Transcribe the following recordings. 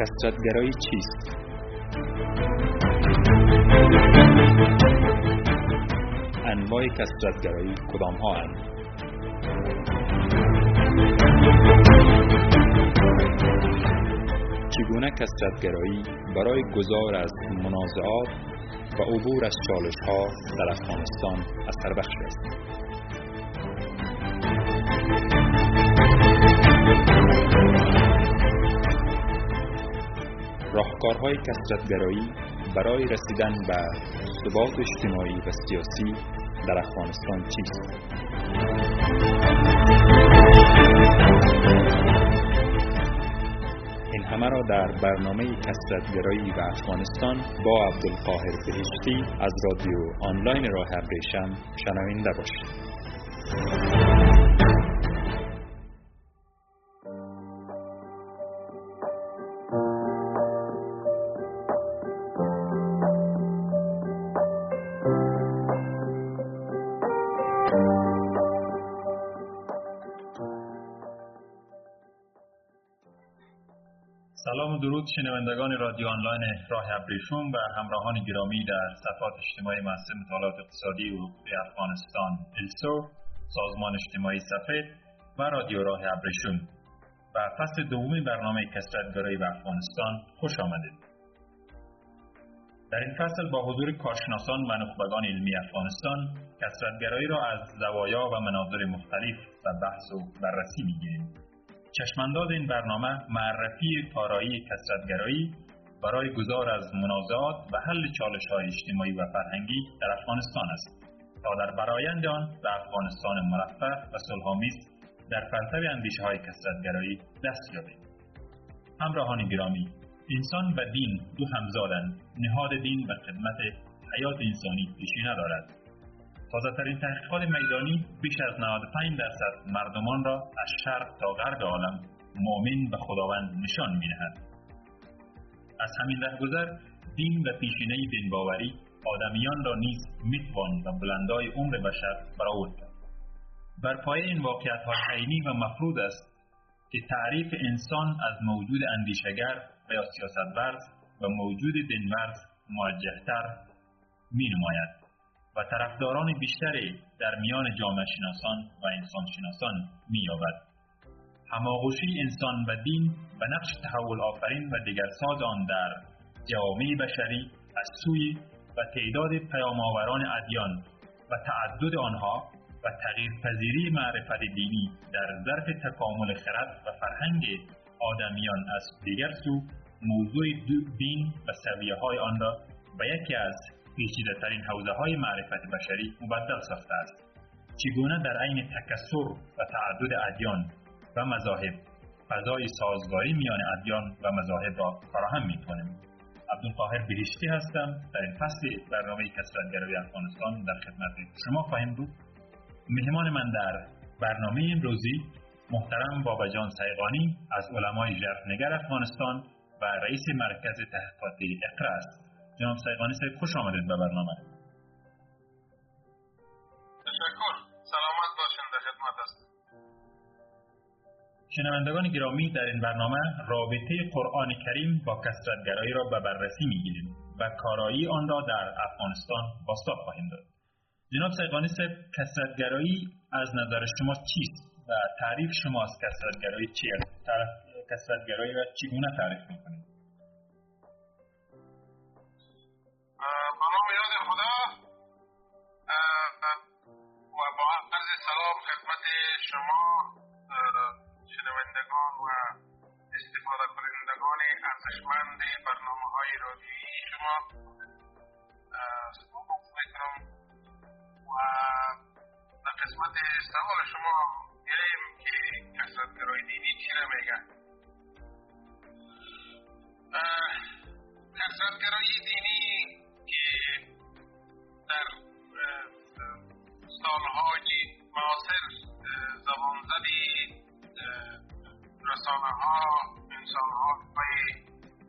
کسرتگرایی چیست؟ انواع کسرتگرایی کدام ها هستند؟ چگونه کسرتگرایی برای گذار از منازعات و عبور از چالش ها در افغانستان اثر بخش است؟ راهکارهای کسرتگرایی برای رسیدن به ثبات اجتماعی و سیاسی در افغانستان چیست؟ این همه را در برنامه کسرتگرایی و افغانستان با عبدالقاهر بهشتی از رادیو آنلاین راه ابریشم شنوینده باشید. شنوندگان رادیو آنلاین راه ابریشم و همراهان گرامی در صفحات اجتماعی محصول مطالعات اقتصادی و افغانستان السو سازمان اجتماعی سفید و رادیو راه ابریشم. و فصل دوم برنامه کسرتگرایی و افغانستان خوش آمدید. در این فصل با حضور کارشناسان و نخبگان علمی افغانستان کسرتگرایی را از زوایا و مناظر مختلف و بحث و بررسی می‌گیریم. چشمانداز این برنامه معرفی کارایی کسرتگرایی برای گذار از منازعات و حل چالش های اجتماعی و فرهنگی در افغانستان است. تا در برایند آن به افغانستان مرفه و صلحآمیز در پرتو اندیشه های کسرتگرایی دست یابیم. همراهان گرامی انسان و دین دو همزادند. نهاد دین و خدمت حیات انسانی پیشی ندارد تازه ترین تحقیقات میدانی بیش از 95 درصد مردمان را از شرق تا غرب عالم مؤمن به خداوند نشان می نهد. از همین رهگذر دین و پیشینه دین باوری آدمیان را نیز می‌توان و بلندای عمر بشر برآورد کرد بر پایه این واقعیت های عینی و مفروض است که تعریف انسان از موجود اندیشگر و یا سیاستورز و موجود دینورز موجهتر می نماید و طرفداران بیشتری در میان جامعه شناسان و انسان شناسان می یابد. هماغوشی انسان و دین و نقش تحول آفرین و ساز آن در جامعه بشری از سوی و تعداد پیامآوران ادیان و تعدد آنها و تغییر پذیری معرفت دینی در ظرف تکامل خرد و فرهنگ آدمیان از دیگر سو موضوع دین و سویه های آن را به یکی از پیچیده ترین حوزه های معرفت بشری مبدل ساخته است. چگونه در عین تکسر و تعدد ادیان و مذاهب فضای سازگاری میان ادیان و مذاهب را فراهم می کنیم عبدالقاهر بهشتی هستم. در این فصل برنامه کسرتگرایی افغانستان در خدمت شما خواهیم بود. مهمان من در برنامه امروزی محترم باباجان سیغانی از علمای ژرفنگر افغانستان و رئیس مرکز تحقیقات اقرا است جناب سیقانی صاحب خوش آمدید به برنامه. تشکر. سلامت باشین در خدمت است شنوندگان گرامی در این برنامه رابطه قرآن کریم با کسرتگرایی را به بررسی می‌گیریم و کارایی آن را در افغانستان باستاب خواهیم داد. جناب سیقانی صاحب کسرتگرایی از نظر شما چیست و تعریف شما از کسرتگرایی چیه کسرتگرایی را چگونه تعریف می‌کنید؟ کنندگان ارزشمند برنامه های رادیویی شما سلام می‌کنم و در قسمت سوال شما میاییم که کسرتگرای دینی چی میگه کسرتگرایی دینی که در سالهای معاصر زبانزدی رسانه ها انسان های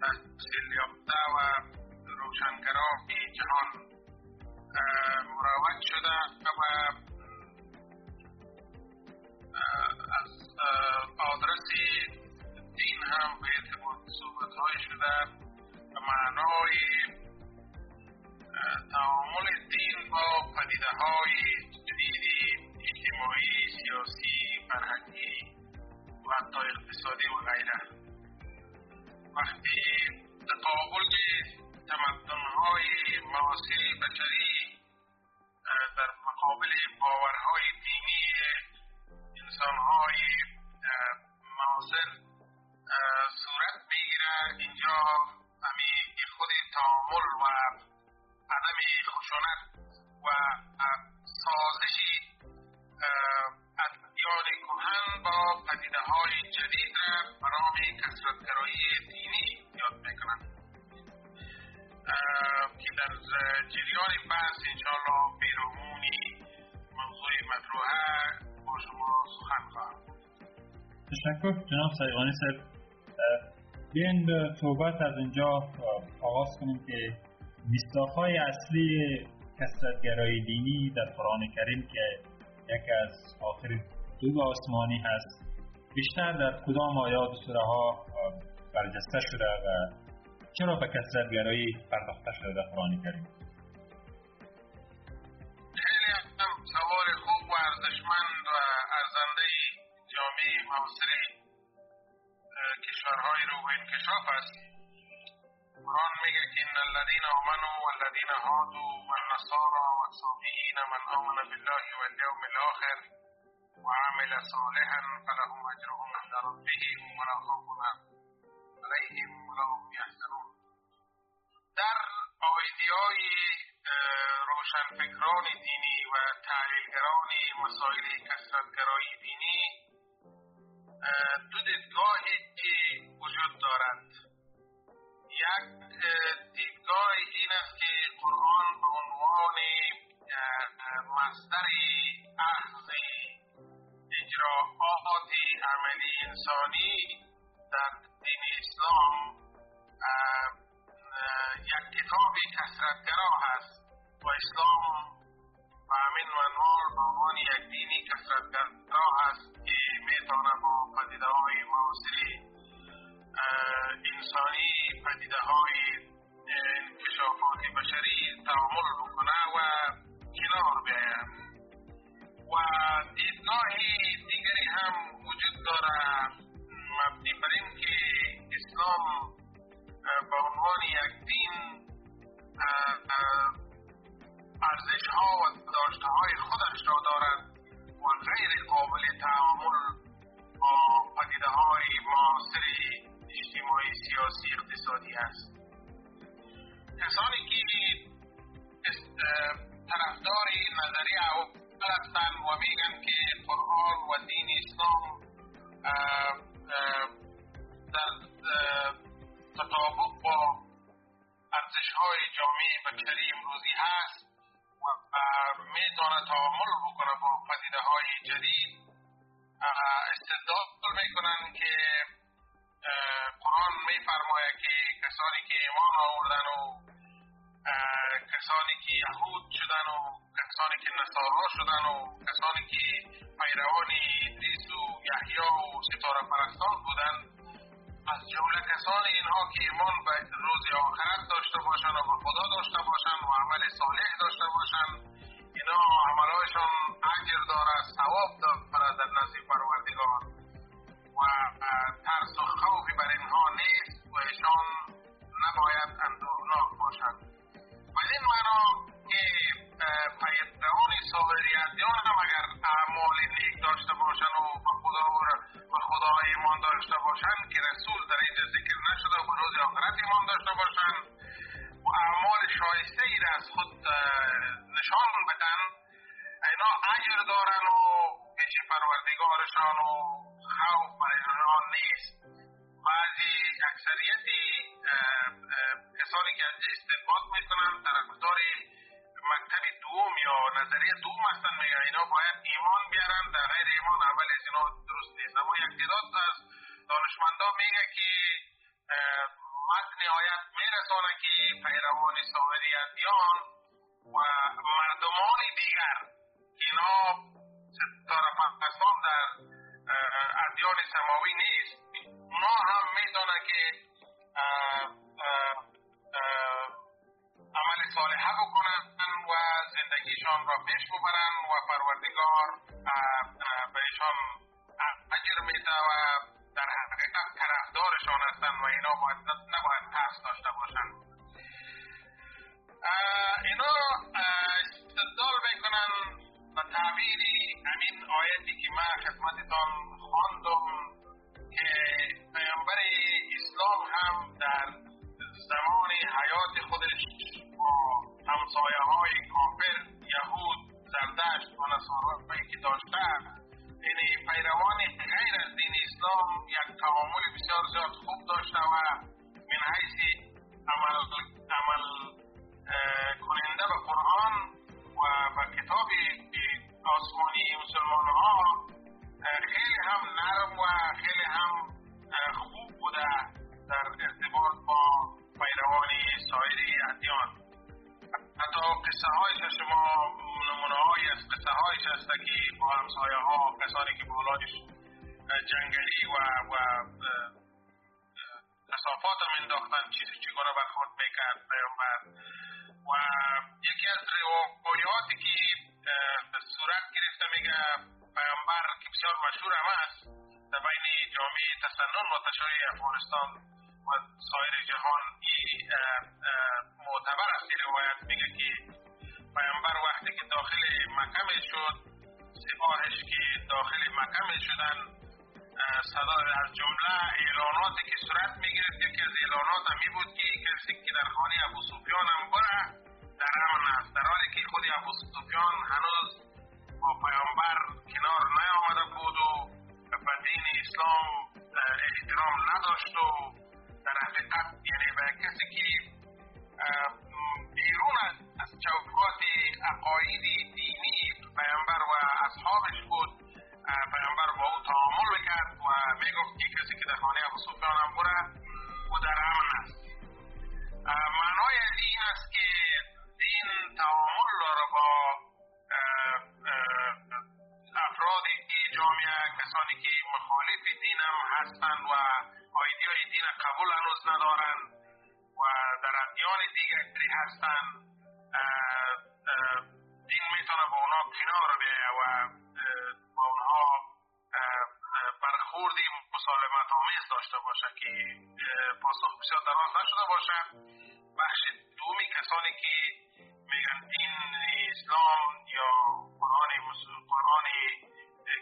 تحصیل یافته و روشنگرا جهان مروج شده و از آدرس دین هم به ارتباط صحبت های شده به معنای تعامل دین با پدیده های جدیدی اجتماعی سیاسی فرهنگی و حتی اقتصادی و غیره. وقتی تمدن های معاصر بشری در مقابل باورهای دینی انسانهای معاصر صورت می‌گیره اینجا همین خود تعامل و عدم خشونت و سازش ادیان کهن با پدیده های جدید برای کسرتگرایی دینی یاد می‌کنند. که در جریان بحث انشاءالله بیرامونی موضوع مطروحه با شما سخن خواهم. تشکر. جناب سایقانی صاحب بیاین به صحبت از اینجا آغاز کنیم که مستاخهای اصلی کسرتگرایی دینی در قرآن کریم که یکی از آخر دو آسمانی هست. بیشتر در کدام آیات سوره ها برجسته شده و چرا به کسرتگرایی پرداخته شده در قرآن کریم؟ سوال خوب و ارزشمند و ارزنده جامعه معاصر کشورهای رو به انکشاف است. قرآن میگه که ان الذین آمنوا والذین هادوا والنصارى والصابئین من آمن بالله والیوم الاخر وعمل صالحا فلهم أجرهم عند ربهم ولا خوف علیهم ولا هم یحزنون در آیدی های روشنفکران دینی و تحلیلگران مسائل کسرتگرایی دینی دو دیدگاهی که وجود دارد یک دیدگاه این است که قرآن به عنوان مصدر اخذ اجراعات عملی انسانی در دین اسلام یک کتاب کسرتگرا هست و اسلام و همین منوال به عنوان یک دینی کسرتگرا هست که می‌تونه با پدیده های معاصری انسانی پدیده های انکشافات بشری تعامل بکنه و کنار بیاید. و دیدگاه دیگری هم وجود داره مبنی بر این که اسلام به عنوان یک دین ارزش ها و داشته های خودش را دارد و غیر قابل تعامل با پدیده های معاصر اجتماعی سیاسی اقتصادی است. کسانی که طرفدار نظری اول هستند و میگن که قرآن و دین اسلام در تطابق با ارزش های جامعه بشری امروزی هست و می‌تونه تعامل بکنه با پدیده های جدید استدلال می‌کنن که قرآن میفرماید که کسانی که ایمان آوردن و کسانی که یهود شدن و کسانی که نصارا شدن و کسانی که پیروان ادریس و یحیی و ستاره پرستان بودند از جمله کسان اینها که ایمان به روز آخرت داشته باشند و به خدا داشته باشند و عمل صالح داشته باشند اینا عملهایشان اجر داره ثواب داره در نزد پروردگار. و ترس و خوفی بر اینها نیست و ایشان نباید اندوهناک باشند بدین معنا که پیدهان صابریتیان هم اگر اعمال نیک داشته باشند و به خدا و خدا ایمان داشته باشند که رسول در اینجا ذکر نشده و به روز آخرت ایمان داشته باشند و اعمال شایسته ای از خود نشان بدن اینا اجر دارن و پیش پروردگارشان و خوف بر اینها نیست بعضی اکثریتی کسانی که از استنباط می‌کنن طرفدار مکتب دوم یا نظریه دوم هستن میگه اینا باید ایمان بیارن در غیر ایمان عمل از اینا درست نیست. اما یک تعداد از دانشمندان میگه که متن آیت میرسانه که پیروان ادیان و مردمان دیگر اینا ستاره پرستان در ادیان سماوی نیست. اونا هم می‌دانن که عمل صالحه بکنن و زندگیشان را پیش ببرن و پروردگار بهشان اجر میده و در حقیقت طرفدارشان هستند و اینا باید نباید ترس داشته باشند اینا استدلال بکنن و تعبیری همین آیتی که من خدمتتان خواندم که پیامبر اسلام هم در زمان حیات خودش با همسایه های کافر یهود زردشت و نصارایی که داشته یعنی پیروان غیر از دین اسلام یک تعامل بسیار زیاد خوب داشته و من حیث عمل, عمل کننده به قرآن و به کتاب آسمانی مسلمان ها خیلی هم نرم و خیلی هم خوب بوده. قصه هایش شما نمونه های از قصه هایش هست که با همسایه ها کسانی که بالایش جنگلی و, و کسافات هم انداختن چیزی چگونه برخورد می‌کرد پیامبر و یکی از روایاتی که صورت گرفته میگه پیامبر که بسیار مشهور هم است در بین جامعه تسنن و تشریع افغانستان و سایر جهان معتبر است. روایت میگه که پیامبر وقتی که داخل مکه شد سپاهش که داخل مکه شدن صدا از جمله اعلاناتی که صورت می‌گرفت یکی از اعلانات همی بود که کسی که در خانه ابو سفیان هم بره در امن است در حالی که خود ابو سفیان هنوز با پیامبر کنار نیامده بود و به دین اسلام احترام نداشت و در حقیقت یعنی به کسی که بیرون از چوکات عقایدی دینی پیامبر و اصحابش بود. پیامبر با او تعامل می‌کرد و می‌گفت که کسی که در خانه ابو سفیان هم بره او در امن است. معنای این است که دین تعامل را با افرادی جامعه کسانی که مخالف دین هم هستند و آیدیای دین قبول هنوز ندارند و در ادیان دیگری هستند دین می‌تونه با اونا کنار بیه و با اونها برخوردی مسالمت آمیز داشته باشه که پاسخ بسیار دراز نشده باشه بخش دومی کسانی که میگن دین اسلام یا قرآن قرآنی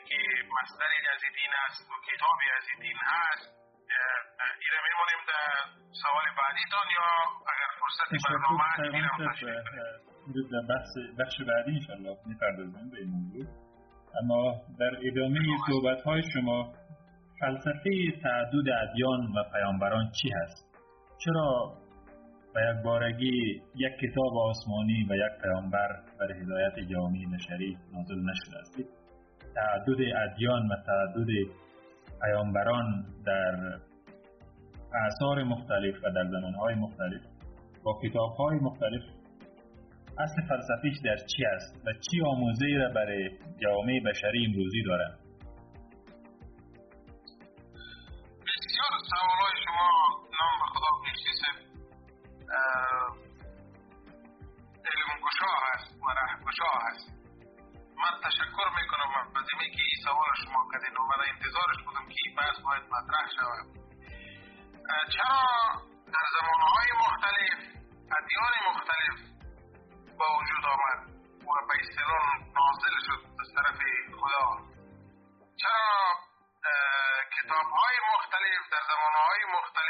که مصدری از دین است و کتابی از دین هست ایره میمونیم در سوال بعدیتان یا اگر فرصتی برنامه هست در بحث بخش بعدی انشالله می‌پردازیم به این موضوع. اما در ادامه صحبت های شما فلسفه تعدد ادیان و پیامبران چی هست؟ چرا و یک بارگی یک کتاب آسمانی و یک پیامبر بر هدایت جامعه بشری نازل نشده است؟ تعدد ادیان و تعدد پیامبران در اعثار مختلف و در زمانهای مختلف با کتابهای مختلف. اصل فلسفیش در چی است و چی آموزه را برای جامعه بشری امروزی دارد بسیار سوالای شما نام به خدا پیشیست علم گشا هست و ره گشا هست. من تشکر می‌کنم از اینی که این سوال شما کردین و من انتظارش بودم که این بحث باید مطرح شود. چرا در زمانهای مختلف ادیان مختلف با وجود آمد. و به اصطلاح نازل شد از طرف خدا. چرا؟ کتاب های مختلف در زمانهای مختلف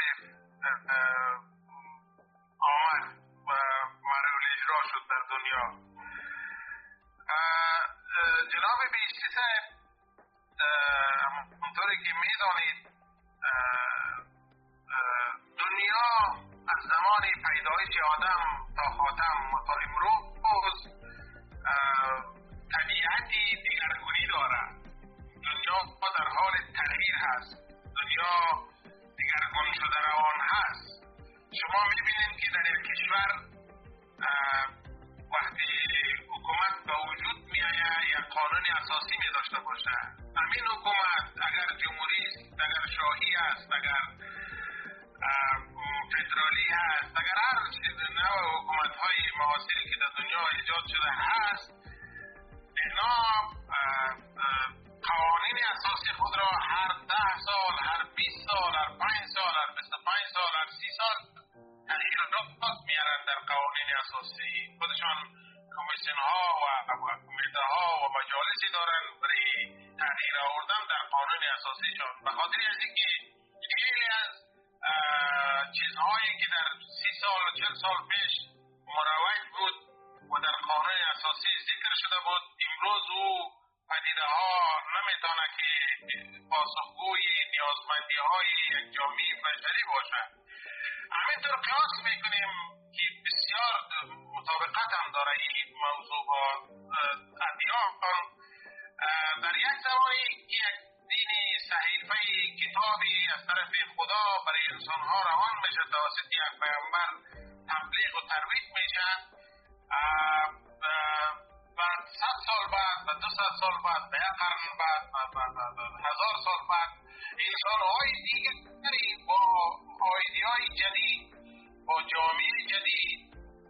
دیگرگون شده روان هست. شما می‌بینید که در این کشور وقتی حکومت به وجود میآید یا قانون اساسی می داشته باشه همین حکومت اگر جمهوری است اگر شاهی است اگر فدرالی هست اگر هر چیز نوع حکومت های معاصری که در دنیا ایجاد شده هست اینا قوانین اساسی خود را هر ده سال هر 20 سال هر 5 سال هر 25 سال هر 30 سال تغییرات میارن در قوانین اساسی. خودشان کمیسیون ها و کمیته ها و مجالسی دارند برای تغییر آوردن در قانون اساسی شد به خاطر از اینکه خیلی از چیزهایی که در سی سال و چل سال پیش مروج بود و در قانون اساسی ذکر شده بود امروز او پدیده ها نمی‌تونه که پاسخگوی نیازمندی های یک جامعه بشری باشد همینطور قیاس می‌کنیم که بسیار مطابقت هم داره این موضوع با ادیان. در یک زمانی یک دین صحیفه کتابی از طرف خدا برای انسان ها روان میشه توسط یک پیامبر تبلیغ و ترویج میشه. بعد صد سال بعد و دو سال بعد به یک قرن بعد هزار سال بعد انسان های دیگری با آیدی های جدید با جامعه جدید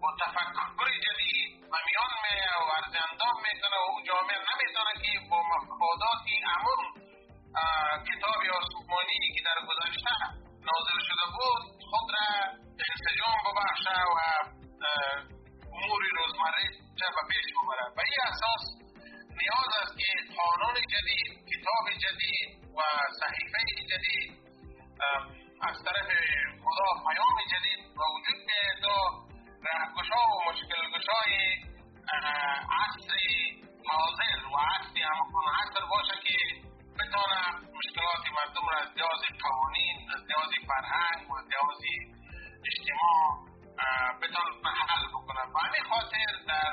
با تفکر جدید و میان می و ارزندام می‌کنه و جامعه نمی‌تونه که با مفادات امون کتاب آسمانی که در گذشته نازل شده بود خود را انسجام ببخشه و امور روزمره به پیش ببره به این اساس نیاز است که قانون جدید کتاب جدید و صحیفه جدید از طرف خدا پیام جدید و وجود بیاید تا رهگشا و مشکلگشای عصر حاضر و عصر همون عصر باشه که بتانه مشکلات مردم را از لحاظ قوانین از لحاظ فرهنگ و از لحاظ اجتماع حل بکنه به همین خاطر در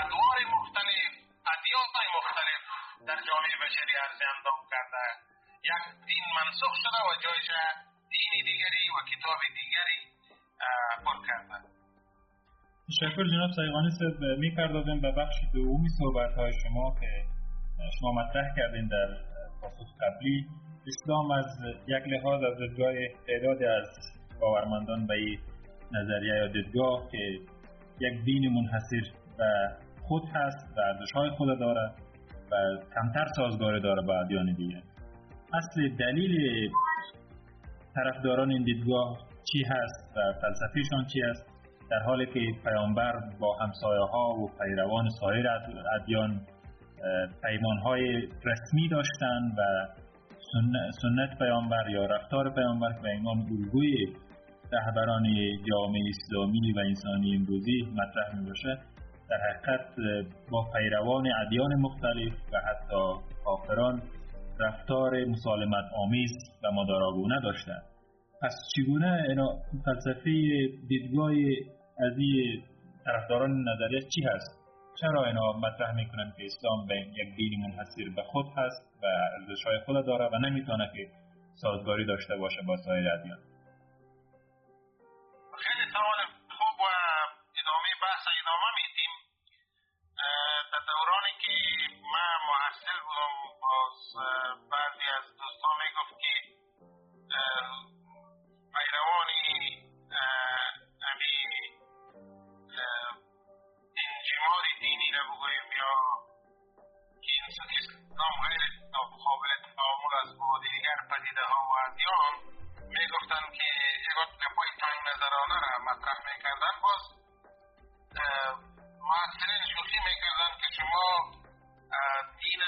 ادوار مختلف ادیان مختلف در جامعه بشری عرض اندام کرده یک دین منسوخ شده و جایش دین دیگری و کتاب دیگری پر کرده تشکر جناب سایقانی صاحب می‌پردازیم به بخش دومی صحبت های شما که شما مطرح کردین در پاسخ قبلی. اسلام از یک لحاظ از دیدگاه تعدادی از باورمندان به نظریه یا دیدگاه که یک دین منحصر به خود هست و ارزش های خود داره و کمتر سازگاری داره با ادیان دیگه. اصل دلیل طرفداران این دیدگاه چی هست و فلسفیشان چی است؟ در حالی که پیامبر با همسایه ها و پیروان سایر ادیان پیمان های رسمی داشتند و سنت پیامبر یا رفتار پیامبر به عنوان الگوی رهبران جامعه اسلامی و انسانی امروزی مطرح می باشه در حقیقت با پیروان ادیان مختلف و حتی کافران رفتار مسالمت آمیز و مداراگونه داشتند. پس چگونه فلسفه دیدگاه از این طرفداران نظریه چی هست؟ چرا اینا مطرح می‌کنن که اسلام به یک دین منحصر به خود هست و ارزشهای خود داره و نمی‌تونه که سازگاری داشته باشه با سایر ادیان؟ بعضی از دوستان می‌گفت که پیروانی امی انجمار دینی رو بگوییم یا که اسلام غیر قابل تعامل از با دیگر پدیده ها و ادیان می‌گفتن که یک گپای تنگ نظرانه را مطرح می‌کردن باز محصلین شوخی می‌کردن که شما دین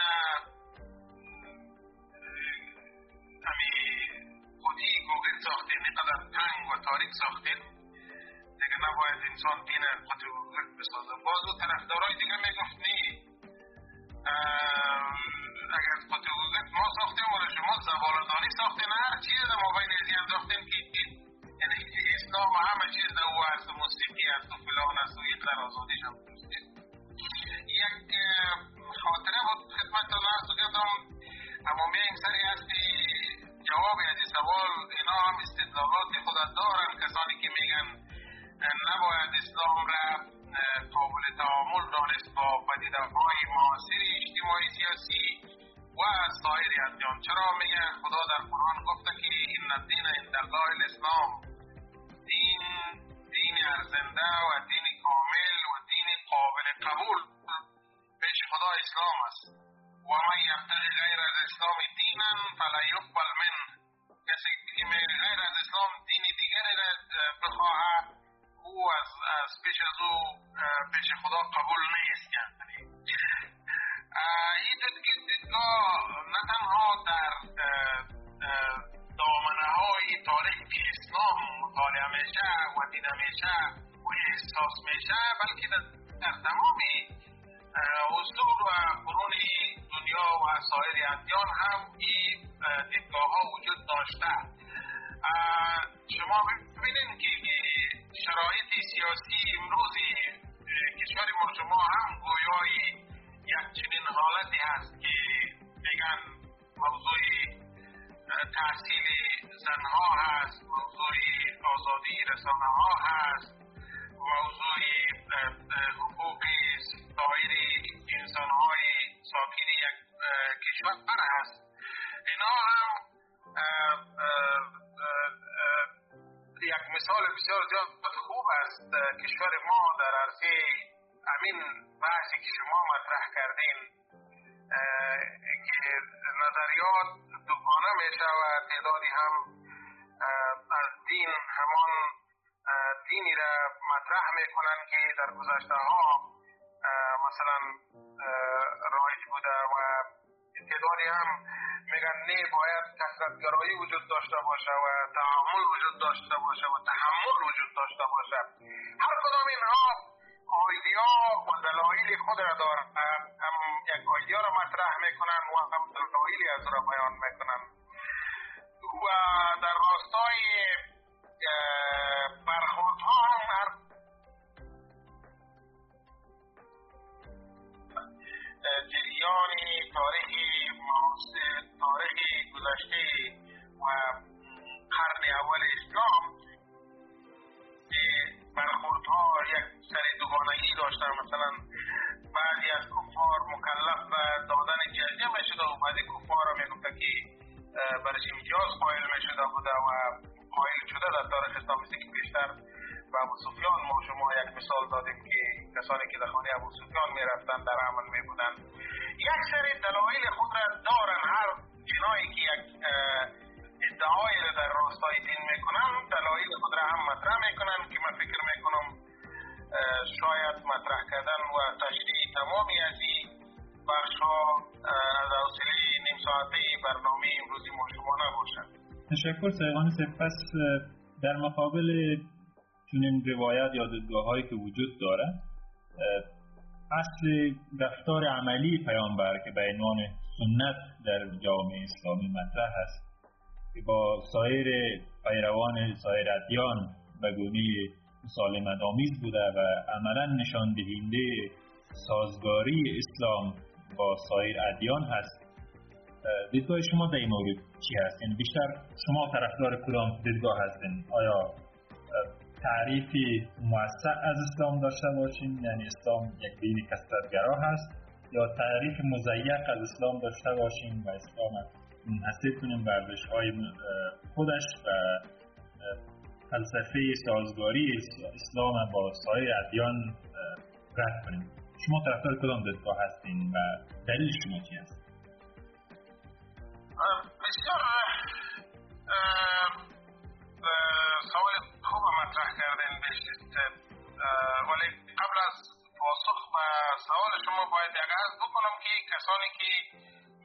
اینقدر تنگ و تاریک ساختین. دیگه نباید انسان دین خودی گوگل بسازه باز و طرفدارای دیگه می‌گفت نی اگر خودی گوگل ما ساختیم ولی شما زبالدانی ساختین هر چیز ما بین ازی انداختین که یعنی اسلام همه چیز او است موسیقی است و فلان است و یک آزادیش هم یک خاطره بود خدمتتان عرض کردم اما میایم سری هستی؟ جواب از این سوال اینا هم استدلالات خود دارن. کسانی که میگن نباید اسلام را قابل تعامل دانست با پدیده های معاصر اجتماعی سیاسی و سایر ادیان چرا میگه خدا در قرآن گفته که این الدین عند الله الاسلام. دین دین ارزنده و دین کامل و دین قابل قبول. پیش خدا اسلام است. و من یبتغی غیر از اسلام دینا فلا یقبل من. کسی که غیر از اسلام دین دیگر بخواهد او از, از پیش از او پیش خدا قبول نیست. یعنی این دیدگاه نه تنها در دامنه های تاریخ اسلام مطالعه میشه و دیده میشه و احساس میشه بلکه در تمام اصول و قرون دنیا و سایر ادیان هم این دیدگاه ها وجود داشته. شما ببینید که شرایط سیاسی امروزی کشور ما هم گویای یک چنین حالتی هست که میگن موضوع تحصیل زنها هست موضوع آزادی رسانه ها هست. موضوع حقوق سایر انسان های ساکن یک کشور هست. اینا هم یک مثال بسیار زیاد خوب است. کشور ما در عرصه امین بحثی که شما مطرح کردین که نظریات دوگانه می شود تعدادی هم از دین همان دینی را مطرح می کنند که در گذشته ها مثلا رایج بوده و تعدادی هم میگن نه باید کسرتگرایی وجود داشته باشه و تعامل وجود داشته باشه و تحمل وجود داشته باشه. هر کدام اینها آیدیا و دلایل خود را دارن. هم یک آیدیا را مطرح می‌کنن و هم دلایلی از را بیان می‌کنن. و در راستای برخوردها هم هر جریان تاریخی تاریخی گذشته و قرن اول اسلام برخوردها یک سر دوگانگی داشتن. مثلا بعضی از کفار مکلف به دادن جزیه می شده و بعضی کفار را می که برش امتیاز قائل می شده بوده و قائل شده در تاریخ اسلام که بیشتر و ابو سفیان ما شما یک مثال دادیم که کسانی که در خانه ابو سفیان می رفتن در عمل می بودن یک سری دلایل خود را دارن. هر جنایی که یک ادعای را در راستای دین می‌کنن دلایل خود را هم مطرح می‌کنن که من فکر می‌کنم شاید مطرح کردن و تشریح تمامی از این بخش ها از حوصله نیم ساعته برنامه امروزی ما شما نباشد. تشکر سیغان سپس در مقابل چنین روایت یا هایی که وجود داره اصل رفتار عملی پیامبر که به عنوان سنت در جامعه اسلامی مطرح است که با سایر پیروان سایر ادیان به گونه مسالمت آمیز بوده و عملا نشان دهنده سازگاری اسلام با سایر ادیان هست. دیدگاه شما در این مورد چی هست؟ یعنی بیشتر شما طرفدار کدام دیدگاه هستین؟ آیا تعریفی موسع از اسلام داشته باشیم یعنی اسلام یک دین کسرتگرا هست یا تعریف مزیق از اسلام داشته باشیم و اسلام منحصر کنیم بردش های خودش و فلسفه سازگاری اسلام با سایر ادیان رد کنیم شما طرفدار کدام دیدگاه هستین و دلیل شما چی هست بسیار سوال خوب مطرح کردین بشید ولی قبل از پاسخ به سوال شما باید عرض بکنم که کسانی که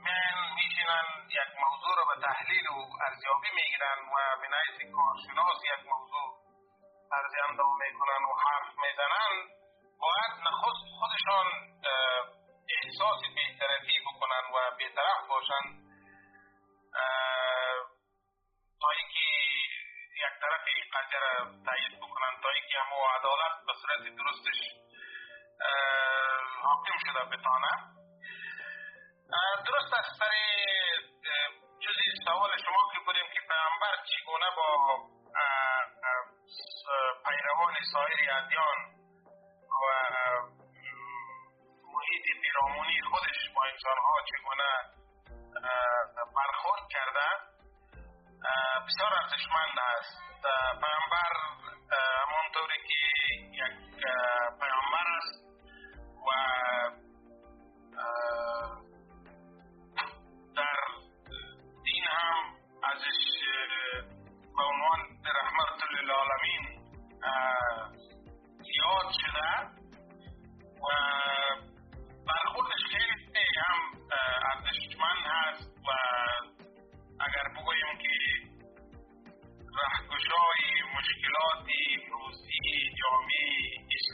من میشینن یک موضوع را به تحلیل و ارزیابی می‌گیرن و بنایت کارشناس یک موضوع ارزی اندام می‌کنن و حرف می‌زنن باید نخست خودشان احساس بیطرفی بکنن و بیطرف باشن. تا اینکه یک طرف قضیه را تایید بکنن تا اینکه همو عدالت به صورت درستش حاکم شده بتانه درست از سر جزی سوال شما که بودیم که پیامبر چگونه با پیروان سایر ادیان و محیط پیرامونی خودش با انسانها چگونه برخورد کرده بسیار ارزشمند است. پیامبر همانطوری که یک پیامبر است و در دین هم ازش به عنوان رحمت للعالمین یاد شده. و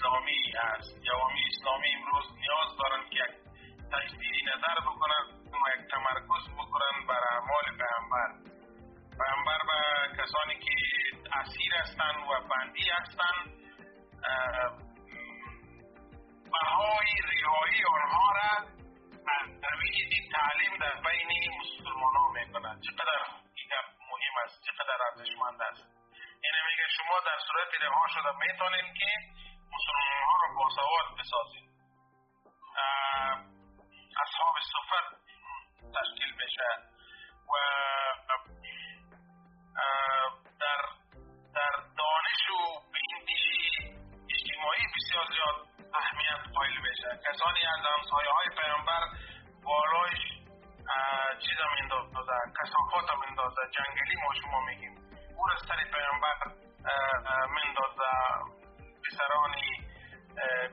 اسلامی است جوامع اسلامی امروز نیاز دارند که یک تجدید نظر بکنند و یک تمرکز بکنند بر اعمال پیغمبر پیامبر به کسانی که اسیر هستند و بندی هستند بهای ریایی آنها را از تعلیم در بین مسلمانان می‌کنند چقدر گپ مهم است چقدر ارزشمند است. یعنی میگه شما در صورت رها شده می‌تونید که مسلمان ها را باسواد بسازید اصحاب صفت تشکیل بشه و در در دانش و بیندیشی اجتماعی بسیار زیاد اهمیت قائل بشه. کسانی از همسایه های پیامبر بالایش چیز هم اندازه کسافات هم اندازه جنگلی ما شما میگیم. او را سر پیامبر مندازه پسرانی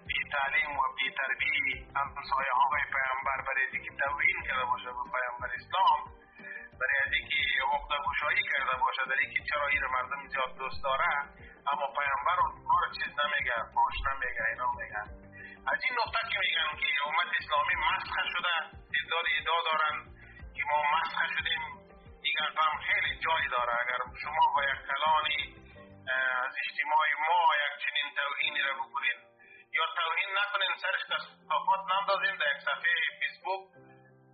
بی تعلیم و بی تربیه همسایه های پیامبر برای که توهین کرده باشه به پیامبر اسلام برای اینکه عقده گشایی کرده باشه در اینکه چرا این مردم زیاد دوست داره اما پیامبر اونها رو چیز نمیگه پاش نمیگه اینا میگن. از این نقطه که میگن که امت اسلامی مسخه شده تعداد ادعا دارن که ما مسخه شدیم. دیگر هم خیلی جای داره. اگر شما با یک کلانی از اجتماع ما یک چنین توهینی را بکنید یا توهین نکنین سرش تصافات نندازین در یک صفحه فیسبوک.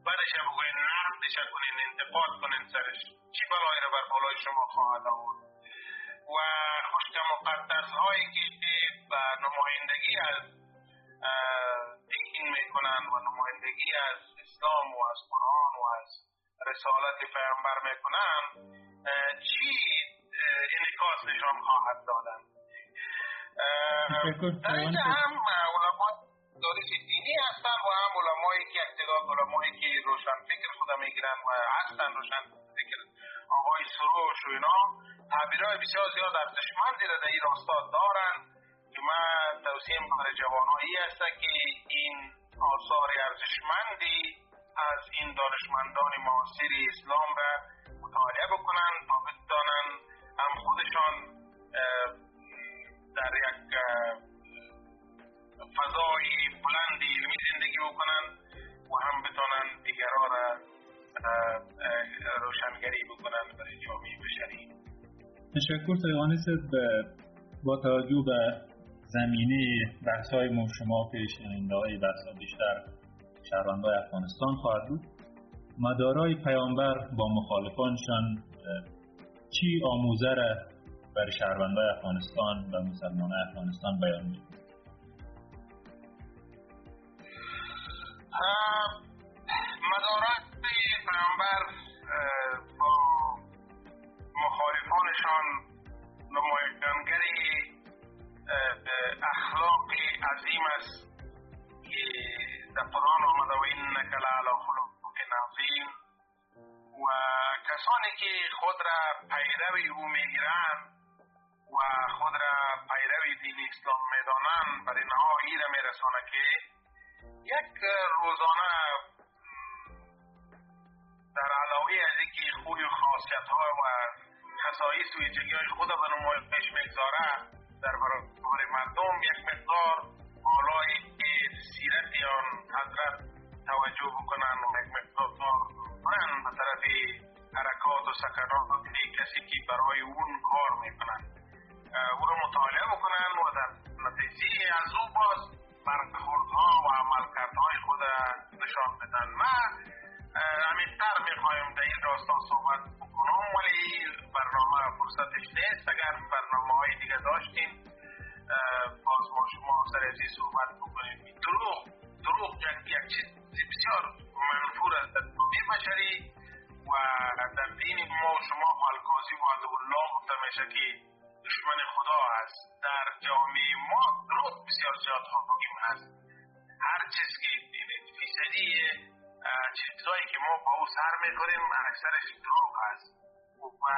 بعدش بگوین نقدش کنین انتقاد کنین سرش. چی بلایی را بر بالای شما خواهد آورد؟ و خشک مقدس هایی که به نمایندگی از دین می‌کنن و نمایندگی از اسلام و از قرآن و از رسالت پیامبر می‌کنن چی انعکاس نشان خواهد دادن. در اینجا هم علما دانش دینی هستن و هم علمایی که اقتدار علمایی که روشن فکر خدا می‌گیرن و هستن روشن فکر آقای سروش و اینا. تعبیرهای بسیار زیاد ارزشمندی را در این راستا دارن. که من توصیم برای جوانایی است که این آثار ارزشمندی از این دانشمندان معاصر اسلام را مطالعه بکنن تا بدانن هم خودشان در یک فضای بلند علمی زندگی بکنن و هم بتانن دیگران را روشنگری بکنن برای جامعه بشری. تشکر سید با توجه به زمینه بحث های شما پیش های بحث بیشتر شهروندهای افغانستان خواهد بود. مدارای پیامبر با مخالفانشان چی آموزه را بر شهروندهای افغانستان و مسلمان افغانستان بیان می مدارات پیامبر با مخالفانشان نمایندگری اخلاق عظیم است که در قرآن آمده و این نکل علا خلق و کسانی که خود را پیروی او می‌گیرند و خود را پیروی دین اسلام می‌دانند بر اینها ای را میرسانه که یک روزانه در علاوه از اینکه خوی و خاصیت ها و خصایص و ویژگی های خود به نمایش می‌گذاره در برابر مردم یک مقدار بالای سیرت آن حضرت توجه بکنن و یک مقدار من به طرف حرکات و سکنات کسی که برای اون کار می‌کنن او رو مطالعه بکنن و در نتیجه از او باز برخوردها و عملکردهای خود نشان بدن ما عمیقتر می‌خوایم در این راستا صحبت بکنم ولی برنامه فرصتش نیست اگر برنامه های دیگه داشتیم باز ما شما سر ازی صحبت بکنیم دروغ دروغ یک, چیز بسیار منفور است در بشری و در دین ما شما و الله گفته میشه که دشمن خدا است در جامعه ما دروغ بسیار زیاد حاکم هست. هر چیز که فیصدی چیزهایی که ما با او سر می‌کنیم اکثرش دروغ هست. و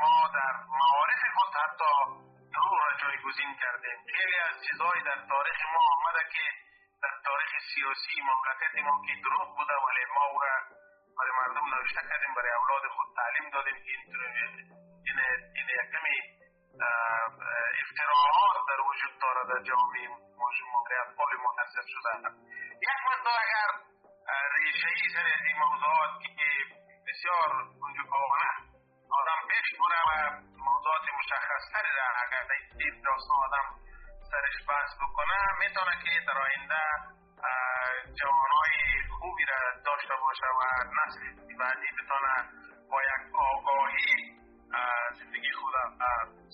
ما در معارف خود حتی دروغ را جایگزین کردیم. خیلی از چیزهایی در تاریخ ما آمده که در تاریخ سیاسی مملکت ما که دروغ بوده ولی ما او را برای مردم نوشته کردیم برای اولاد خود تعلیم دادیم که این این یکمی افتراعات در وجود داره در جامعه که اطفال متاسف شده یک مقدار اگر ریشه ای سر این موضوعات که بسیار کنجکاوانه آدم پیش بره و موضوعات مشخصتری را اگر این داستان آدم سرش بحث بکنه می‌تونه که در آینده جوانهای خوبی را داشته باشه و نسل بعدی بتونه با یک آگاهی زندگی خود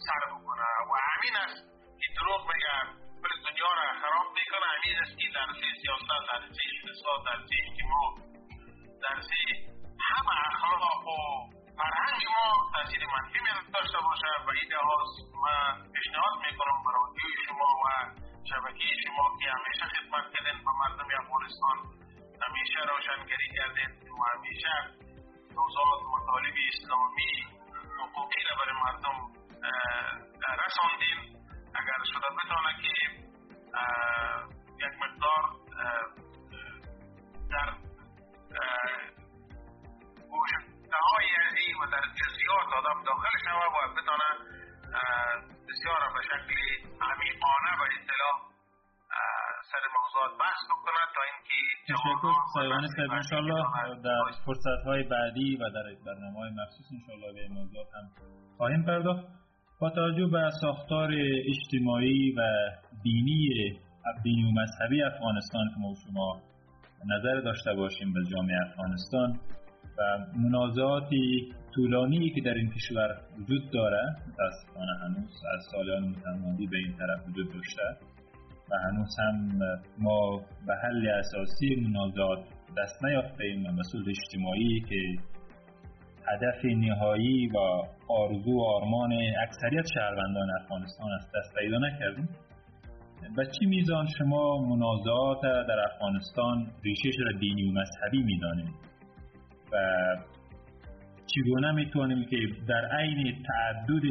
سر بکنه و همین است که دروغ بگه کل دنیا را خراب می‌کنه. همین است که درسی سیاست درسی اقتصاد درسی اجتماع درسی همه اخلاق و فرهنگ ما تاثیر منفی داشته باشه و این لحاظ من پیشنهاد می‌کنم برای شما و شبکه شما که همیشه خدمت کردین به مردم افغانستان همیشه روشنگری کردین و همیشه موضوعات مطالب اسلامی حقوقی را برای مردم رساندین اگر شده بتانه که یک مقدار در گوشه های ارزی و در جزیات آدم داخل شوه و بتانه بسیار به شکل عمیقانه و اطلاع سر موضوعات بحث بکنه تا اینکه تشکر سایوان صاحب انشالله در فرصت های بعدی و در برنامه های مخصوص انشالله به موضوع هم خواهیم پرداخت. با توجه به ساختار اجتماعی و دینی دینی و مذهبی افغانستان که ما شما نظر داشته باشیم به جامعه افغانستان و منازعاتی طولانی که در این کشور وجود داره متاسفانه هنوز از سالان متمادی به این طرف وجود داشته و هنوز هم ما به حل اساسی منازعات دست نیافته ایم و مسئول اجتماعی که هدف نهایی و آرزو و آرمان اکثریت شهروندان افغانستان است دست پیدا نکردیم. و چی میزان شما منازعات در افغانستان ریشهش را دینی و مذهبی می‌دانید؟ چگونه می‌تونیم که در عین تعدد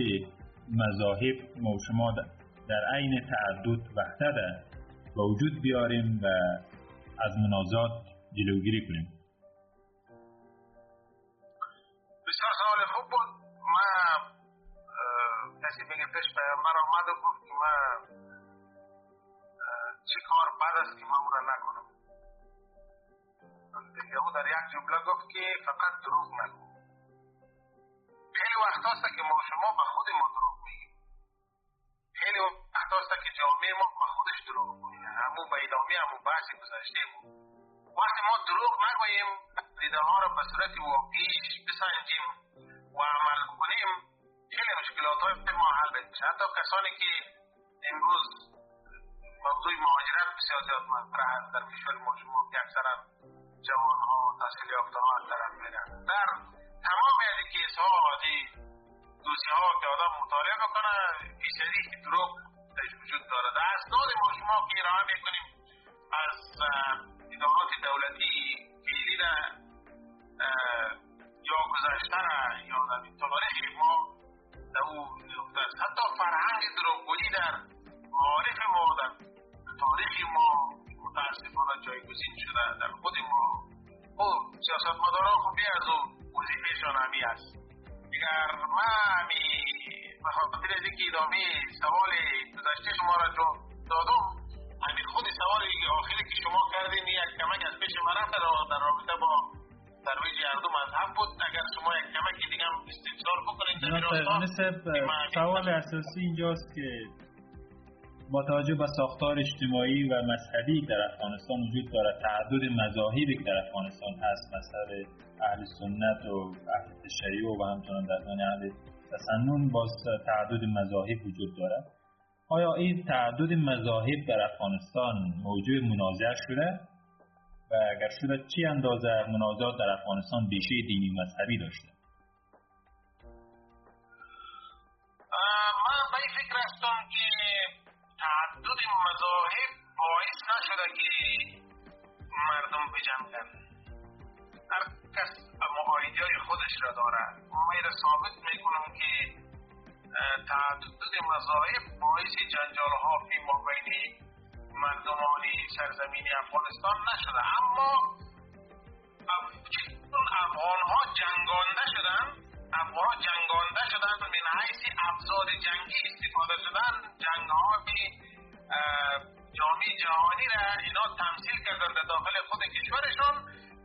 مذاهب ما شما در عین تعدد وحدت به وجود بیاریم و از منازعات جلوگیری کنیم. بسیار سوال خوب بود. ما کسی بگه پیش پیامبر آمد و گفت که ما چه کار بعد است که ما او را نکنم؟ دیگه او در یک جمله گفت که فقط دروغ نگو. خیلی وقت هست که ما شما به خود ما دروغ میگیم. خیلی وقت هست که جامعه ما به خودش دروغ میگیم همون به ادامه همون بحث گذشته بود. وقتی ما دروغ نگوییم دیده ها را به صورت واقعی بسنجیم و عمل کنیم خیلی مشکلات های ما حل بشه. حتی کسانی که امروز موضوع مهاجرت بسیار زیاد مطرح است در کشور ما شما که اکثرا جوان ها تحصیل یافته ها طرف میرن. در تمام از کیس ها آدی دوسیه ها که آدم مطالعه بکنه این سری دروغ وجود داره. در اسناد ما شما که ارائه می‌کنیم از ادارات دولتی فعلی یا گذشته یا در تاریخ ما در او حتی فرهنگ دروغگویی در معارف ما در تاریخ ما متاسفانه جایگزین شده در خود ما او سیاست مداران خوبی از او وظیفهشان همی است. اگر ما همی به خاطر از اینکه ادامه سوال گذشته شما را جواب دادم همین خود سوال آخری که شما کردین یک کمک از پیش من رفت در رابطه با ترویج هر دو مذهب بود. اگر شما یک کمک دیگه هم استفسار بکنید سوال اساسی اینجاست که با توجه به ساختار اجتماعی و مذهبی در افغانستان وجود دارد تعدد مذاهبی که در افغانستان هست مذهب اهل سنت و اهل تشیع و همچنان در میان اهل تسنن باز تعدد مذاهب وجود دارد. آیا این تعدد مذاهب در افغانستان موضوع منازعه شده؟ و اگر شده چی اندازه منازعات در افغانستان ریشه دینی مذهبی داشته؟ بجنگن هر کس معایده های خودش را داره ما را ثابت می‌کنم که تعدد مذاهب باعث جنجال ها فی بین مردمان سرزمین افغانستان نشده. اما چون افغان ها جنگانده شدن افغان ها جنگانده شدن من حیث ابزار جنگی استفاده شدن جنگ ها جامعه جهانی را اینا تمثیل کردن در داخل خود کشورشان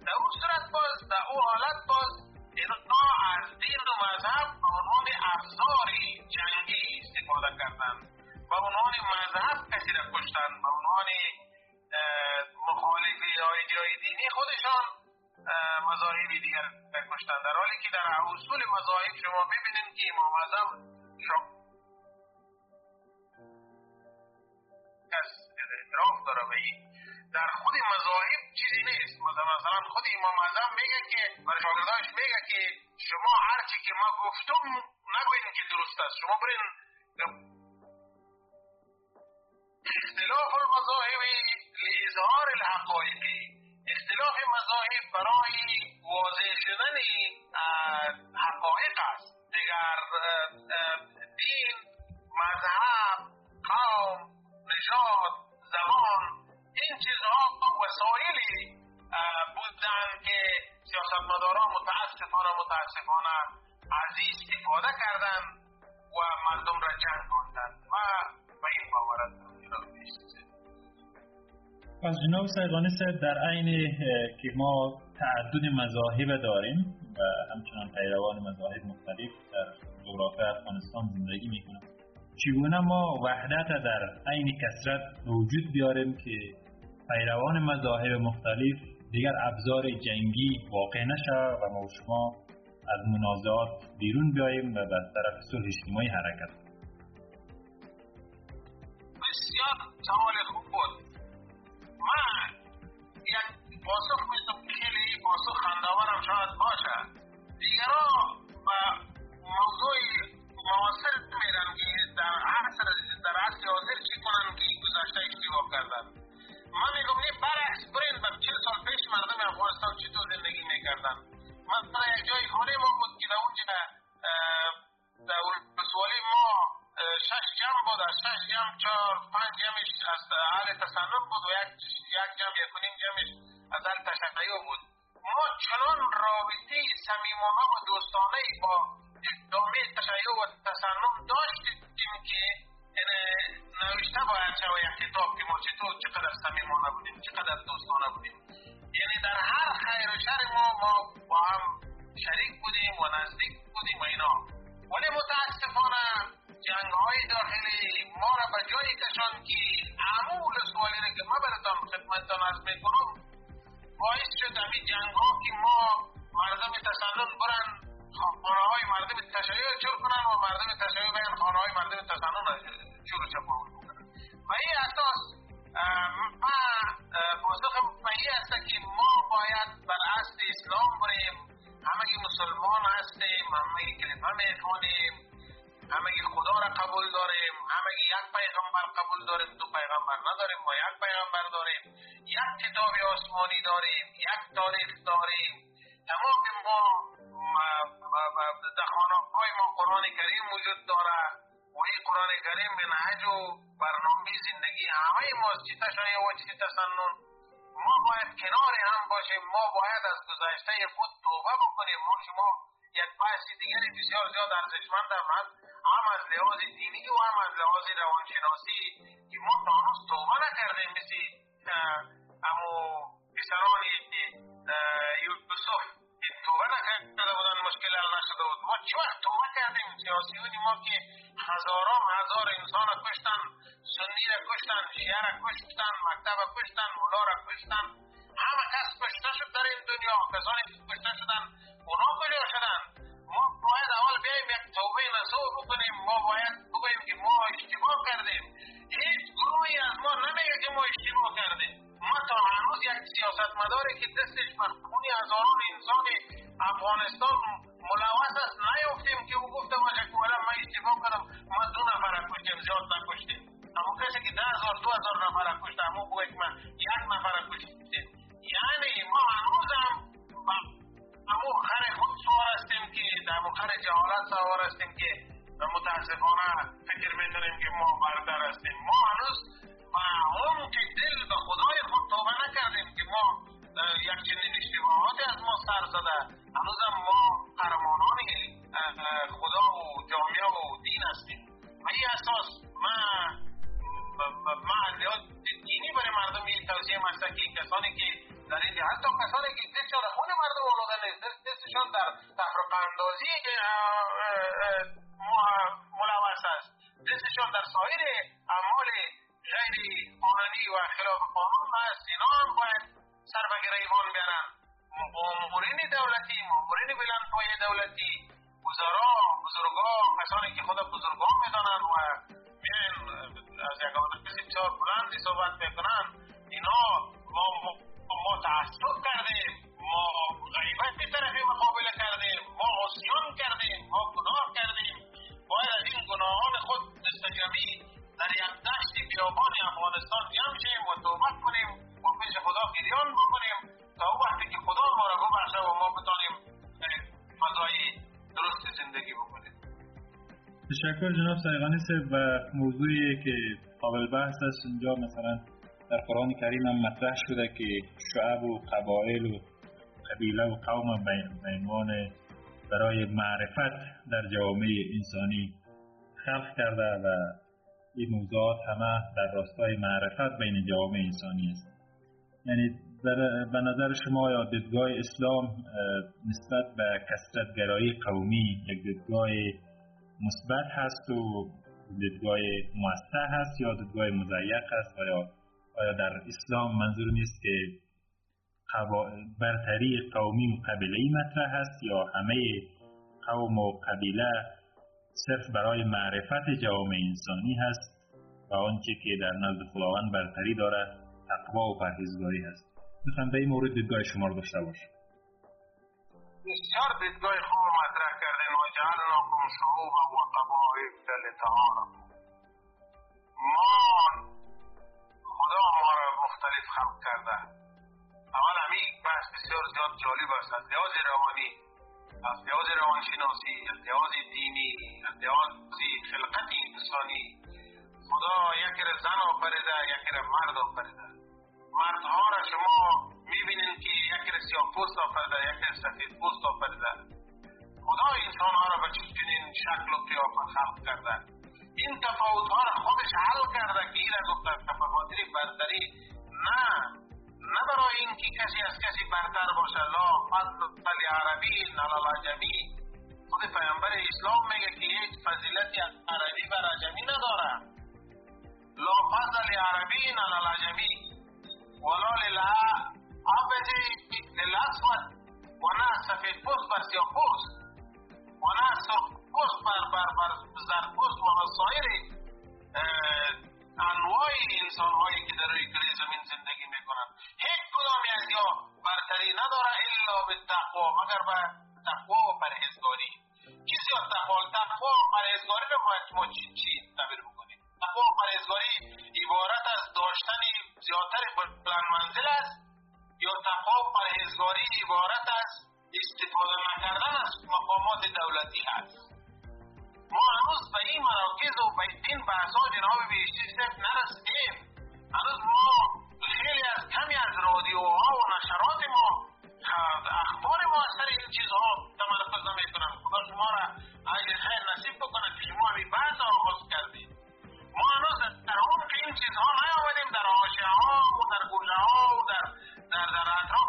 در اون صورت باز در اون حالت باز اینا از دین و مذهب عنوان افزاری جنگی استفاده کردن. به عنوان مذهب کسی را کشتن به عنوان مخالفی جای دینی خودشان مذاهب دیگر کشتن. در حالی که در اصول مذاهب شما ببینید که امام اعظم کس اعتراف داره و در خود مذاهب چیزی نیست. مثلا خود امام اعظم میگه که برای شاگرداش میگه که شما هر چی که ما گفتم نگوین که درست است. شما برین اختلاف المذاهب لاظهار الحقایق. اختلاف مذاهب برای واضح شدن حقایق است. دیگر دین مذهب قوم نژاد این وسایلی بودن که سیاستمداران متاسفانه متاسفانه از استفاده کردن و مردم را جنگ و به این باور پس جناب سیغانی صاحب در عین که ما تعدد مذاهب داریم و همچنان پیروان مذاهب مختلف در جغرافی افغانستان زندگی می‌کنیم. چگونه ما وحدت در عین کسرت وجود بیاریم که پیروان مذاهب مختلف دیگر ابزار جنگی واقع نشه و ما شما از منازعات بیرون بیاییم و به طرف صلح اجتماعی حرکت بسیار سوال خوب بود. من یک پاسخ می‌تونم خیلی پاسخ خنداورم شاید باشه. دیگرا به موضوع معاصر میرن که در عصر در عصر حاضر چی کنن که گذشته اشتباه کردن. من میگم نه برعکس برین به چل سال پیش مردم افغانستان چطور زندگی می‌کردن مثلا یک جای خانه ما بود که در اونجا در ولسوالی ما شش جمع بود از شش جمع چهار پنج جمعش از اهل تسنن بود و یک یک جمع یک کنیم جمعش از اهل تشیع بود. ما چنان رابطه صمیمانه و دوستانه با جامعه تشیع و تسنن داشتیم که چطور چقدر صمیمانه بودیم چقدر دوستانه بودیم. یعنی در هر خیر و شر ما ما با هم شریک بودیم و نزدیک بودیم و اینا. ولی متاسفانه جنگ های داخلی ما را به جایی کشان که عمول سوالی را که ما براتان خدمتتان از می‌کنم باعث شد همین جنگ ها که ما مردم تسنن برن خانه های مردم تشیع چور کنن و مردم تشیع بین خانه های مردم تسنن چور کنن و این اساس ما پاسخ این است که ما باید بر اصل اسلام بریم همه مسلمان هستیم همه کلمه می‌خوانیم همه خدا را قبول داریم همه یک پیغمبر قبول داریم دو پیغمبر نداریم ما یک پیغمبر داریم یک کتاب آسمانی داریم یک تاریخ داریم تمام ما در خانه های ما قرآن کریم وجود داره و این قرآن کریم به نهج و برنامه زندگی همه ما چی تشایع و چی تسنن ما باید کنار هم باشیم. ما باید از گذشته خود توبه بکنیم. ما شما یک بحث دیگری بسیار زیاد ارزشمند هم هم از لحاظ دینی و هم از لحاظ روانشناسی که ما تا هنوز توبه نکردیم مثل امو پسران یوسف. توبه نکرده بودن مشکل حل نشده بود. ما چه وقت توبه کردیم؟ سیاسیونی ما که هزاران هزار انسان کشتن سنی را کشتن شیعه را کشتن مکتب را کشتن مولا را کشتن. همه کس کشته شد در این دنیا. کسانی کشته شدن اونا کجا شدن؟ ما باید اول بیاییم یک توبه نصوح بکنیم. ما باید بگوییم که ما اشتباه کردیم. هیچ گروهی از ما نمیگه که ما اشتباه کردیم. ما تا هنوز یک سیاست مداری که دستش بر خونی هزاران انسان افغانستان ملوث است. نیفتیم که او گفته باشه که من اشتباه کردم ما دو نفر کشتیم زیاد نکشتیم. اما کسی که ده هزار دو هزار نفر کشته همو بگوید من یک نفر کشتیم. یعنی ما هنوز هم همو خر خود سوار هستیم که در خر جهالت سوار هستیم که متاسفانه فکر می‌دونیم که ما بردر هستیم. ما هنوز و اون که دل به خدای خود توبه نکردیم که ما یک چنین اشتباهات از ما سر زده. هنوزم ما قرمانان خدا و جامعه و دین هستیم. و این اساس من من دینی برای مردم این توصیه مسته که کسانی که در این حتی کسانی که دست شده خود مردم آلاده نیست دستشان در تفرق اندازی ملوث است. دستشان در سایر اعمال غیر قانونی و خلاف قانون هست. اینا هم باید سر به گریبان بیارن مامورین دولتی مامورین بلندپایه دولتی. وزرا بزرگان کسانی که خود بزرگان می‌دانند و میان از یک بسیار بلندی صحبت می‌کنن. اینا ما, ما تعصب کردیم. ما غیبت طرف مقابله کردیم. ما عصیان کردیم. تشکر جناب سایغانی و موضوعی که قابل بحث است. اینجا مثلا در قرآن کریم هم مطرح شده که شعب و قبایل و قبیله و قوم به عنوان برای معرفت در جوامع انسانی خلق کرده و این موضوعات همه در راستای معرفت بین جوامع انسانی است. یعنی به نظر شما یا دیدگاه اسلام نسبت به کسرتگرایی قومی یک دیدگاه مثبت هست و دیدگاه موثر هست یا دیدگاه مضیق است و یا آیا در اسلام منظور نیست که برتری قومی و قبیله مطرح هست یا همه قوم و قبیله صرف برای معرفت جوامع انسانی هست و آنچه که در نزد خداوند برتری دارد تقوا و پرهیزگاری هست؟ می‌خوام به این مورد دیدگاه شما رو داشته باشم. بسیار دیدگاه خوب مطرح کردین و شعوبا و قبائل لتعارفوا ما خدا ما را مختلف خلق کرده. اول همی بحث بسیار زیاد جالب است. از لحاظ روانی از لحاظ روانشناسی از لحاظ دینی از لحاظ خلقت انسانی خدا یکی را زن آفریده یکی را مرد آفریده. مردها را شما می‌بینید که یکی را سیاه پوست آفریده یکی را سفید پوست آفریده. خدا انسان ها را به چنین شکل و قیافت خلق کرده این تفاوت ها را خودش حل کرده که این را گفته تفاوتی برتری نه. نه برای اینکه کسی از کسی برتر باشه. لا فضل عربی علی عجمی خود پیامبر اسلام میگه که یک فضیلتی عربی بر عجمی نداره. لا فضل عربی علی عجمی ولا للعبد للاسود و نه سفید پوست بر سیاه پوست. و نه سرخ پوست بر بر بر پوست و سایر انواع انسان هایی که در روی کره زمین زندگی می‌کنند هیچ کدامی از یا برتری نداره الا به تقوا مگر به تقوا و پرهیزگاری. چی زیاد تقوا تقوا و پرهیزگاری رو باید ما چی, چی تعبیر بکنیم تقوا و پرهیزگاری عبارت از داشتن زیادتر بلند منزل است یا تقوا و پرهیزگاری عبارت از استفاده نکردن از مقامات دولتی هست. ما هنوز به این مراکز و به این بحث ها جناب بیشتی صرف نرسیدیم. هنوز ما خیلی از کمی از رادیوها و نشرات ما اخبار ما از سر این چیزها تمرکز نمی‌کنن. خدا شما را اجر خیر نصیب بکنه که شما همین بحث آغاز کردید. ما هنوز در که این چیزها نیامدیم در حاشیه ها و در گوشه ها و در در در اطراف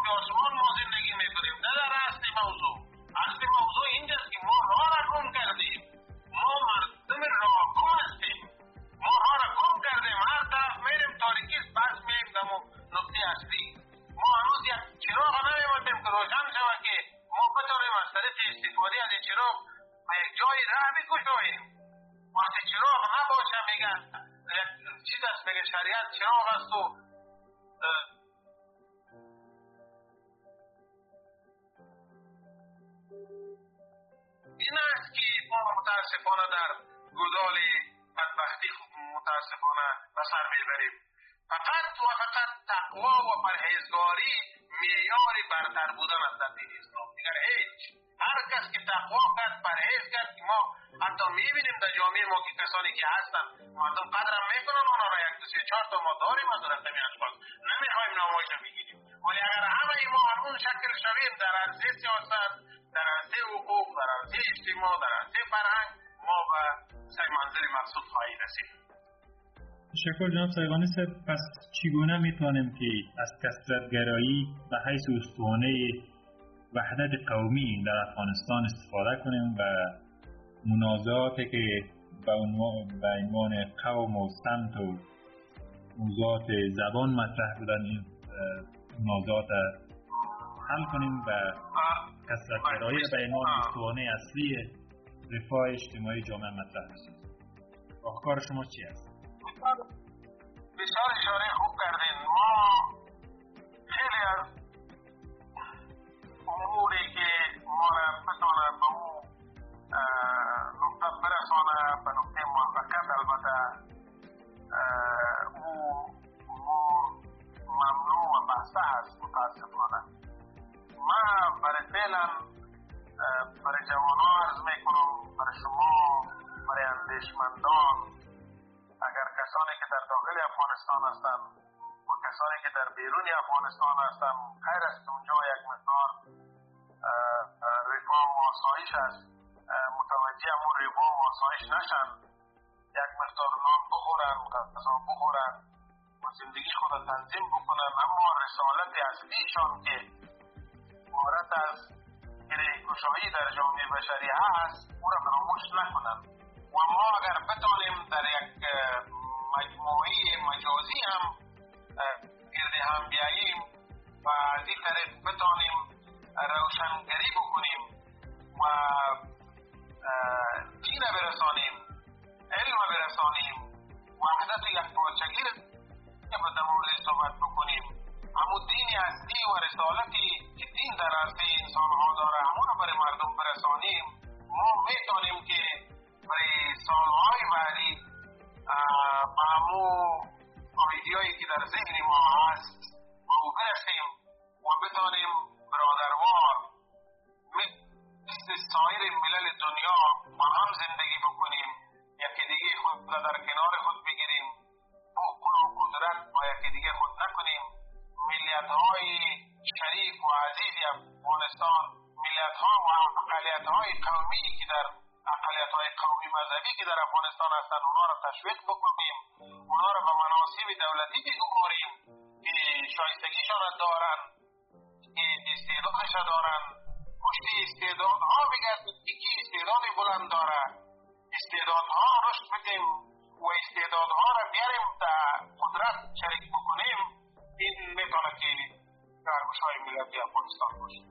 متاسفانه در گدال بدبختی متاسفانه به سر می‌بریم. فقط و فقط تقوا و پرهیزگاری معیار برتر بودن است در دین اسلام. دیگر هیچ. هر کس که تقوا کرد پرهیز کرد که ما حتی می‌بینیم در جامعه ما که کسانی که هستن مردم قدرم می‌کنن آنها را یک دو سه چهار تا ما داریم از رقم اشخاص نمی‌خوایم نمایش بگیریم. ولی اگر همه ما اون شکل شویم در عرصه سیاست در عرصه حقوق در عرصه اجتماع در عرصه فرهنگ ما به سه منزل مقصود خواهی رسید. تشکر جناب سایغانی پس چگونه می‌تونیم که از کسرتگرایی و حیث استوانه وحدت قومی در افغانستان استفاده کنیم و منازعاتی که به عنوان قوم و سمت و موضوعات زبان مطرح بودن این منازعات حل کنیم و کسرتگرایی به عنوان استوانه اصلی رفاه اجتماعی جامعه مطرح بسازیم راهکار شما چی است؟ بسیار اشاره خوب کردین. ما خیلی از اموری که ما را بتانه به او نقطه برسانه به نقطه موفقیت البته او ممنوع و بسته هست متاسفانه. ما برای فعلا برای جوانان عرض می‌کنم برای شما برای اندیشمندان اگر کسانی که در داخل افغانستان هستند و کسانی که در بیرون افغانستان هستند خیر است اونجا یک مقدار رفاه و آسایش است. متوجه همون رفاه و آسایش نشن. یک مقدار نان بخورن غذا بخورن و زندگی خود تنظیم بکنن. اما رسالت اصلیشان که عبارت از گره کشایی در جامعه بشری هست او را فراموش نکنند و ما اگر بتانیم در یک مجموعه مجازی هم گرد هم بیاییم و از این طریق بتانیم روشنگری بکنیم و دین برسانیم علم برسانیم وحدت یک پارچگی که در مورد صحبت بکنیم. همون دین اصلی و رسالتی که دین در اصل انسان ها داره همون برای مردم برسانیم. ما می‌تونیم که برای سالهای بعدی به همو آیدیایی که در ذهن ما هست و او برسیم و بتانیم برادروار مثل سایر ملل دنیا با هم زندگی بکنیم. یکی دیگه خود را در مذهبی که در افغانستان هستند اونا را تشویق بکنیم. اونا را به مناسب دولتی بگماریم که شایستگیشان را دارن که استعدادش را دارن. پشت استعدادها بگردیم که کی استعداد بلند داره. استعدادها رشد بدیم و استعدادها را بیاریم تا قدرت شریک بکنیم. این می‌تونه که کارگوشهای ملتی افغانستان باشه.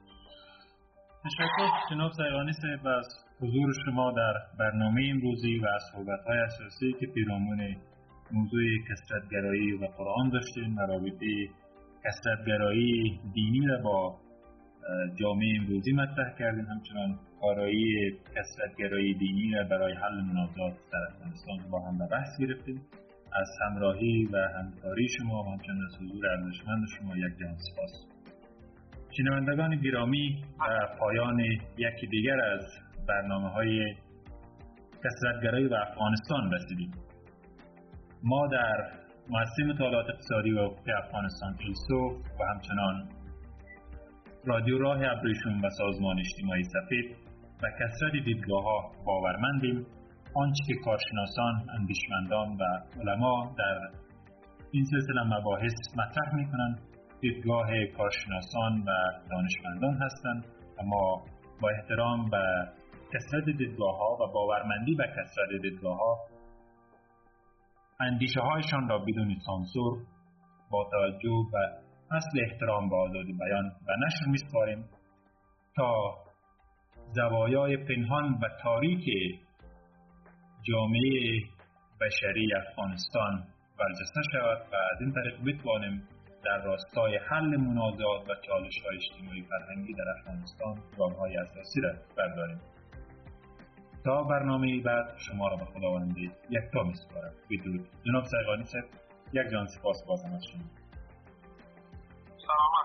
تشکر. جناب سیغانی صاحب از حضور شما در برنامه امروزی و از صحبت‌های اساسی که پیرامون موضوع کسرتگرایی و قرآن داشتیم و رابطه کسرتگرایی دینی را با جامعه امروزی مطرح کردیم. همچنان کارایی کسرتگرایی دینی را برای حل منازعات در افغانستان با هم به بحث گرفتیم. از همراهی و همکاری شما و همچنان از حضور ارزشمند شما یک جان سپاس. شنوندگان گرامی و پایان یکی دیگر از برنامه های کسرتگرایی و افغانستان رسیدیم. ما در مؤسسه مطالعات اقتصادی و افقی افغانستان ایلسو و همچنان رادیو راه ابریشم و سازمان اجتماعی سفید و کسرت دیدگاه ها باورمندیم. آنچه که کارشناسان، اندیشمندان و علما در این سلسله مباحث مطرح می کنند دیدگاه کارشناسان و دانشمندان هستند و ما با احترام به کسرت دیدگاه ها و باورمندی به کسرت دیدگاه ها اندیشه هایشان را بدون سانسور با توجه به اصل احترام به آزادی بیان و نشر میسپاریم تا زوایای پنهان و تاریک جامعه بشری افغانستان برجسته شود و از این طریق بتوانیم در راستای حل منازعات و چالش های اجتماعی فرهنگی در افغانستان گام های اساسی را برداریم. تا برنامه بعد شما را به خداوند یکتا میسپارم. بدرود. جناب سیغانی صاحب یک جان سپاس بازم از شما. سلامت